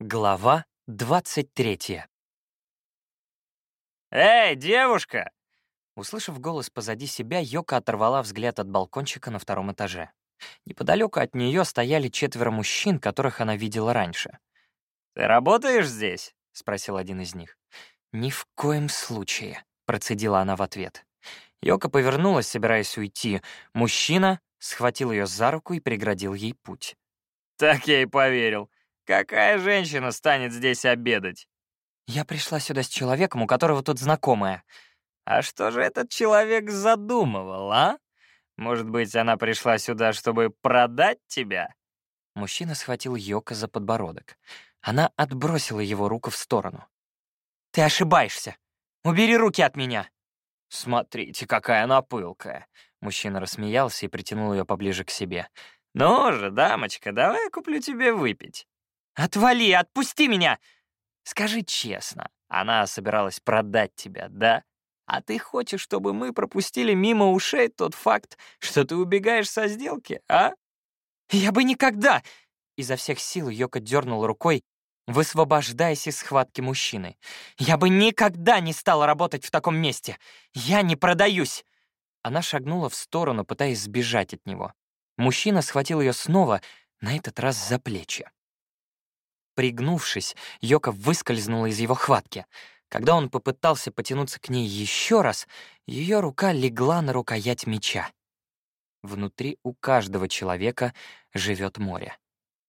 Глава 23 «Эй, девушка!» Услышав голос позади себя, Йока оторвала взгляд от балкончика на втором этаже. Неподалеку от нее стояли четверо мужчин, которых она видела раньше. «Ты работаешь здесь?» — спросил один из них. «Ни в коем случае», — процедила она в ответ. Йока повернулась, собираясь уйти. Мужчина схватил ее за руку и преградил ей путь. «Так я и поверил. Какая женщина станет здесь обедать?» «Я пришла сюда с человеком, у которого тут знакомая». «А что же этот человек задумывал, а? Может быть, она пришла сюда, чтобы продать тебя?» Мужчина схватил Йока за подбородок. Она отбросила его руку в сторону. «Ты ошибаешься! Убери руки от меня!» «Смотрите, какая она пылкая!» Мужчина рассмеялся и притянул ее поближе к себе. «Ну же, дамочка, давай я куплю тебе выпить». «Отвали, отпусти меня!» «Скажи честно, она собиралась продать тебя, да? А ты хочешь, чтобы мы пропустили мимо ушей тот факт, что ты убегаешь со сделки, а?» «Я бы никогда!» Изо всех сил Йока дернул рукой, высвобождаясь из схватки мужчины. «Я бы никогда не стала работать в таком месте! Я не продаюсь!» Она шагнула в сторону, пытаясь сбежать от него. Мужчина схватил ее снова, на этот раз за плечи. Пригнувшись, Йока выскользнула из его хватки. Когда он попытался потянуться к ней еще раз, ее рука легла на рукоять меча. Внутри у каждого человека живет море.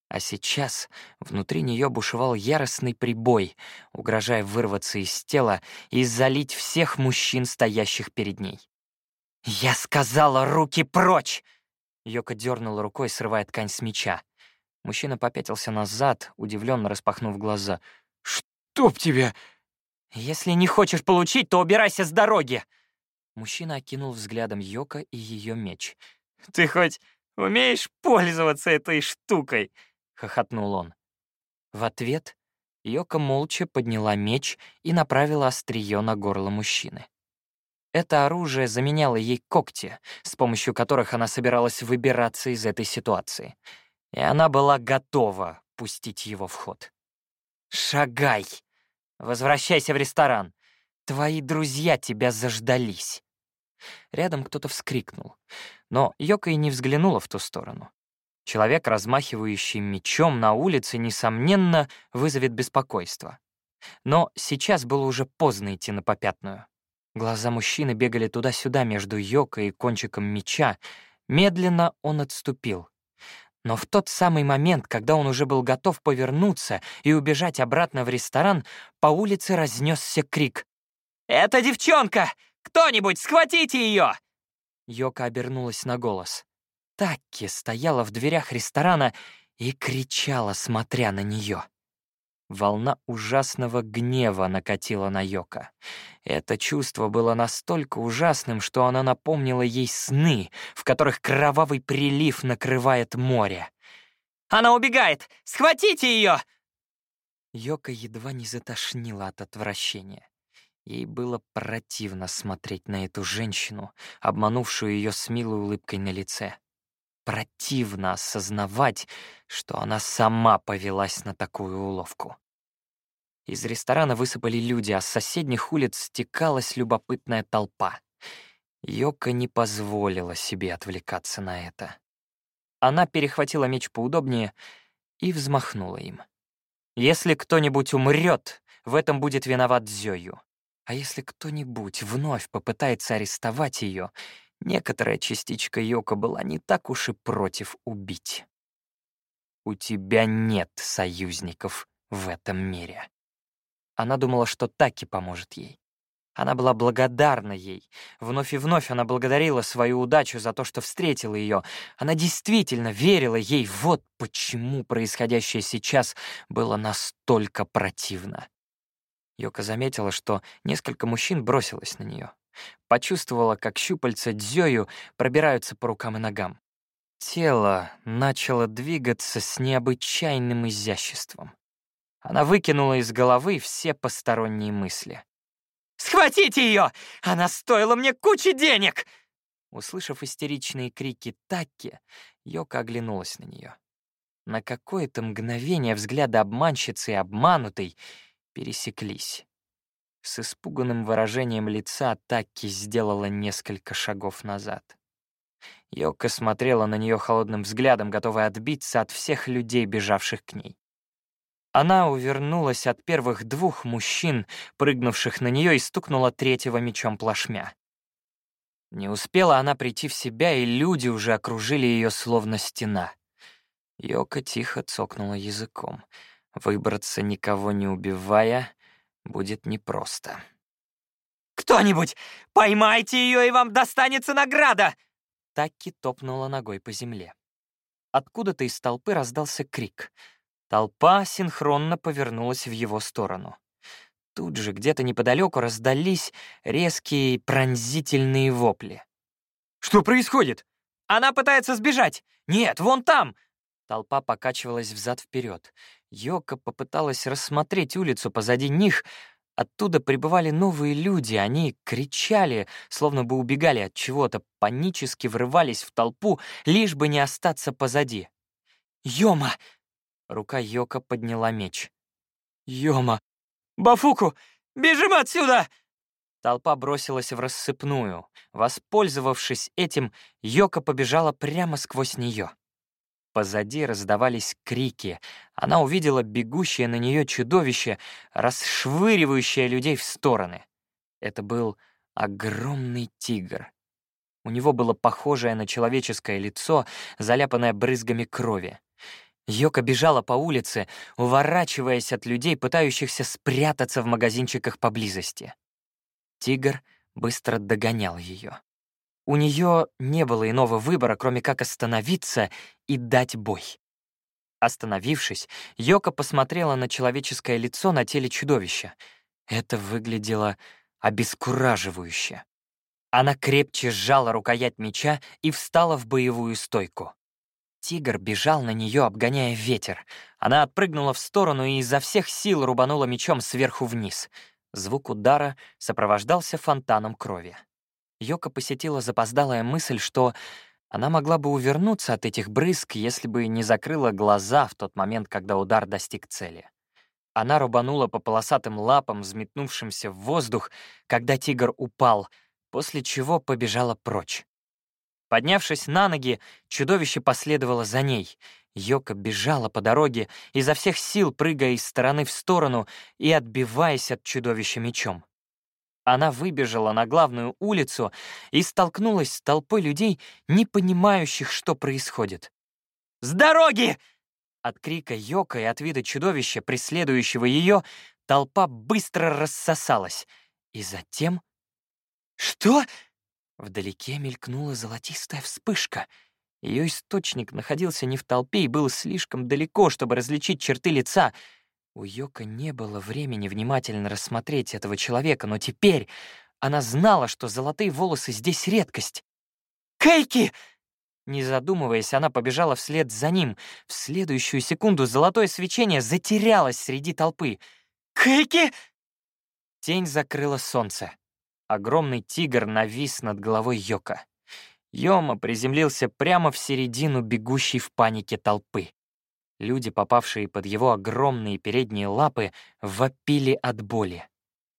А сейчас внутри нее бушевал яростный прибой, угрожая вырваться из тела и залить всех мужчин, стоящих перед ней. «Я сказала, руки прочь!» Йока дернула рукой, срывая ткань с меча. Мужчина попятился назад, удивленно распахнув глаза. «Чтоб тебя!» «Если не хочешь получить, то убирайся с дороги!» Мужчина окинул взглядом Йока и ее меч. «Ты хоть умеешь пользоваться этой штукой?» — хохотнул он. В ответ Йока молча подняла меч и направила острие на горло мужчины. Это оружие заменяло ей когти, с помощью которых она собиралась выбираться из этой ситуации — и она была готова пустить его в ход. «Шагай! Возвращайся в ресторан! Твои друзья тебя заждались!» Рядом кто-то вскрикнул, но Йока и не взглянула в ту сторону. Человек, размахивающий мечом на улице, несомненно, вызовет беспокойство. Но сейчас было уже поздно идти на попятную. Глаза мужчины бегали туда-сюда между Йокой и кончиком меча. Медленно он отступил. Но в тот самый момент, когда он уже был готов повернуться и убежать обратно в ресторан, по улице разнесся крик. «Это девчонка! Кто-нибудь, схватите ее!» Йока обернулась на голос. Такки стояла в дверях ресторана и кричала, смотря на нее. Волна ужасного гнева накатила на Йока. Это чувство было настолько ужасным, что оно напомнило ей сны, в которых кровавый прилив накрывает море. «Она убегает! Схватите ее!» Йока едва не затошнила от отвращения. Ей было противно смотреть на эту женщину, обманувшую ее с милой улыбкой на лице. Противно осознавать, что она сама повелась на такую уловку. Из ресторана высыпали люди, а с соседних улиц стекалась любопытная толпа. Йока не позволила себе отвлекаться на это. Она перехватила меч поудобнее и взмахнула им. Если кто-нибудь умрет, в этом будет виноват Зёю. А если кто-нибудь вновь попытается арестовать ее, некоторая частичка Йока была не так уж и против убить. У тебя нет союзников в этом мире. Она думала, что Таки поможет ей. Она была благодарна ей. Вновь и вновь она благодарила свою удачу за то, что встретила ее. Она действительно верила ей. Вот почему происходящее сейчас было настолько противно. Йока заметила, что несколько мужчин бросилось на нее. Почувствовала, как щупальца Дзёю пробираются по рукам и ногам. Тело начало двигаться с необычайным изяществом. Она выкинула из головы все посторонние мысли. «Схватите ее! Она стоила мне кучи денег!» Услышав истеричные крики Такки, Йока оглянулась на нее. На какое-то мгновение взгляды обманщицы и обманутой пересеклись. С испуганным выражением лица Такки сделала несколько шагов назад. Йока смотрела на нее холодным взглядом, готовая отбиться от всех людей, бежавших к ней. Она увернулась от первых двух мужчин, прыгнувших на нее, и стукнула третьего мечом плашмя. Не успела она прийти в себя, и люди уже окружили ее словно стена. Йока тихо цокнула языком. Выбраться, никого не убивая, будет непросто. «Кто-нибудь, поймайте ее, и вам достанется награда!» Такки топнула ногой по земле. Откуда-то из толпы раздался крик. Толпа синхронно повернулась в его сторону. Тут же где-то неподалеку раздались резкие пронзительные вопли. «Что происходит? Она пытается сбежать! Нет, вон там!» Толпа покачивалась взад-вперед. Йока попыталась рассмотреть улицу позади них. Оттуда прибывали новые люди. Они кричали, словно бы убегали от чего-то, панически врывались в толпу, лишь бы не остаться позади. «Йома!» Рука Йока подняла меч. «Йома! Бафуку! Бежим отсюда!» Толпа бросилась в рассыпную. Воспользовавшись этим, Йока побежала прямо сквозь нее. Позади раздавались крики. Она увидела бегущее на нее чудовище, расшвыривающее людей в стороны. Это был огромный тигр. У него было похожее на человеческое лицо, заляпанное брызгами крови. Йока бежала по улице, уворачиваясь от людей, пытающихся спрятаться в магазинчиках поблизости. Тигр быстро догонял ее. У нее не было иного выбора, кроме как остановиться и дать бой. Остановившись, Йока посмотрела на человеческое лицо на теле чудовища. Это выглядело обескураживающе. Она крепче сжала рукоять меча и встала в боевую стойку. Тигр бежал на нее, обгоняя ветер. Она отпрыгнула в сторону и изо всех сил рубанула мечом сверху вниз. Звук удара сопровождался фонтаном крови. Йока посетила запоздалая мысль, что она могла бы увернуться от этих брызг, если бы не закрыла глаза в тот момент, когда удар достиг цели. Она рубанула по полосатым лапам, взметнувшимся в воздух, когда тигр упал, после чего побежала прочь. Поднявшись на ноги, чудовище последовало за ней. Йока бежала по дороге, изо всех сил прыгая из стороны в сторону и отбиваясь от чудовища мечом. Она выбежала на главную улицу и столкнулась с толпой людей, не понимающих, что происходит. «С дороги!» От крика Йока и от вида чудовища, преследующего ее, толпа быстро рассосалась. И затем... «Что?» Вдалеке мелькнула золотистая вспышка. Ее источник находился не в толпе и был слишком далеко, чтобы различить черты лица. У Йока не было времени внимательно рассмотреть этого человека, но теперь она знала, что золотые волосы здесь редкость. «Кейки!» Не задумываясь, она побежала вслед за ним. В следующую секунду золотое свечение затерялось среди толпы. «Кейки!» Тень закрыла солнце. Огромный тигр навис над головой Йока. Йома приземлился прямо в середину бегущей в панике толпы. Люди, попавшие под его огромные передние лапы, вопили от боли.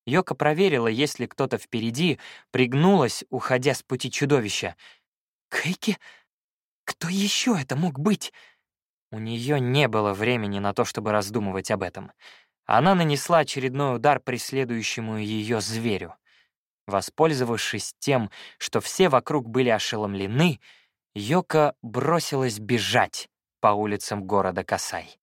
Йока проверила, есть ли кто-то впереди, пригнулась, уходя с пути чудовища. «Кейки? Кто еще это мог быть?» У нее не было времени на то, чтобы раздумывать об этом. Она нанесла очередной удар преследующему ее зверю. Воспользовавшись тем, что все вокруг были ошеломлены, Йока бросилась бежать по улицам города Касай.